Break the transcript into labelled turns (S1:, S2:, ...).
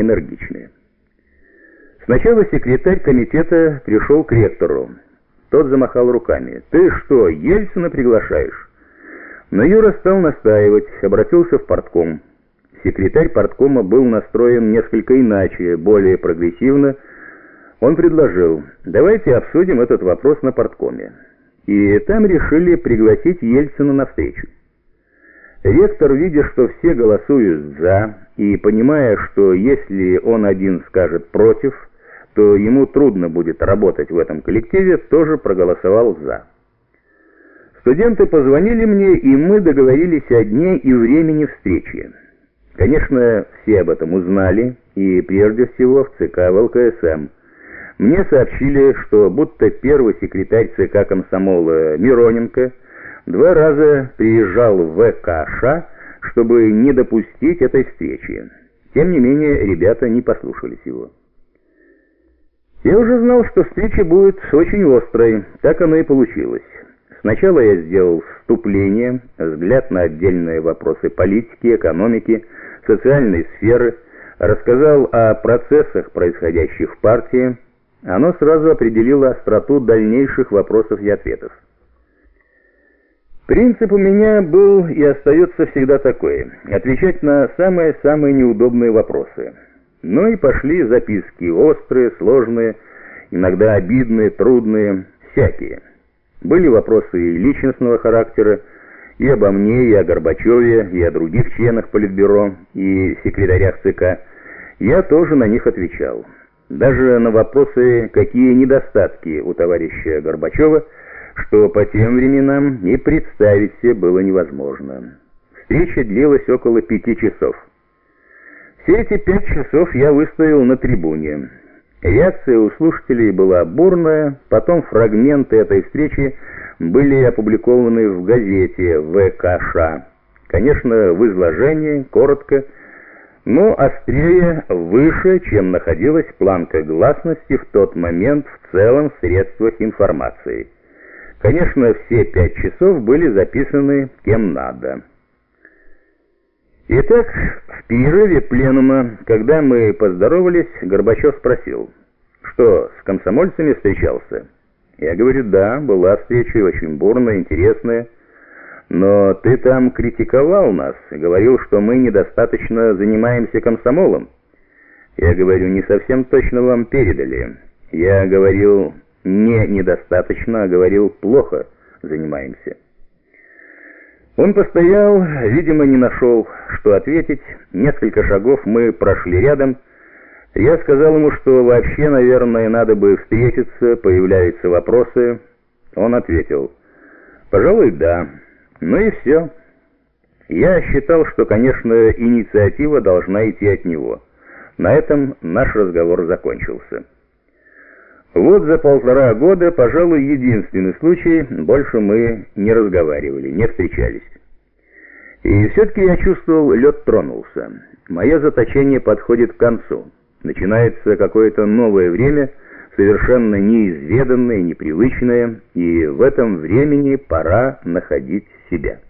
S1: энергичные. Сначала секретарь комитета пришел к ректору. Тот замахал руками. «Ты что, Ельцина приглашаешь?» Но Юра стал настаивать, обратился в портком. Секретарь порткома был настроен несколько иначе, более прогрессивно. Он предложил, давайте обсудим этот вопрос на порткоме. И там решили пригласить Ельцина на встречу. Ректор, видя, что все голосуют «за», и понимая, что если он один скажет «против», то ему трудно будет работать в этом коллективе, тоже проголосовал «за». Студенты позвонили мне, и мы договорились о дне и времени встречи. Конечно, все об этом узнали, и прежде всего в ЦК ВЛКСМ. Мне сообщили, что будто первый секретарь ЦК комсомола Мироненко два раза приезжал в ВКШ, чтобы не допустить этой встречи. Тем не менее, ребята не послушались его. Я уже знал, что встреча будет очень острой, так оно и получилось. Сначала я сделал вступление, взгляд на отдельные вопросы политики, экономики, социальной сферы, рассказал о процессах, происходящих в партии. Оно сразу определило остроту дальнейших вопросов и ответов. Принцип у меня был и остается всегда такой – отвечать на самые-самые неудобные вопросы. Ну и пошли записки острые, сложные, иногда обидные, трудные, всякие. Были вопросы и личностного характера, и обо мне, и о Горбачеве, и о других членах Политбюро, и секретарях ЦК. Я тоже на них отвечал. Даже на вопросы, какие недостатки у товарища Горбачева, что по тем временам и представить себе было невозможно. Встреча длилась около пяти часов. Все эти пять часов я выстоял на трибуне. Реакция у слушателей была бурная, потом фрагменты этой встречи были опубликованы в газете ВКШ. Конечно, в изложении, коротко, но острее, выше, чем находилась планка гласности в тот момент в целом средствах информации. Конечно, все пять часов были записаны кем надо. Итак, в перерыве пленума, когда мы поздоровались, Горбачев спросил, что, с комсомольцами встречался? Я говорю, да, была встреча очень бурная, интересная, но ты там критиковал нас, говорил, что мы недостаточно занимаемся комсомолом. Я говорю, не совсем точно вам передали. Я говорил не недостаточно, а говорил плохо занимаемся. Он постоял, видимо, не нашел, что ответить. Несколько шагов мы прошли рядом. Я сказал ему, что вообще, наверное, надо бы встретиться, появляются вопросы. Он ответил, «Пожалуй, да». Ну и все. Я считал, что, конечно, инициатива должна идти от него. На этом наш разговор закончился. Вот за полтора года, пожалуй, единственный случай, больше мы не разговаривали, не встречались. И все-таки я чувствовал, лед тронулся. Мое заточение подходит к концу. Начинается какое-то новое время, совершенно неизведанное, непривычное, и в этом времени пора находить себя.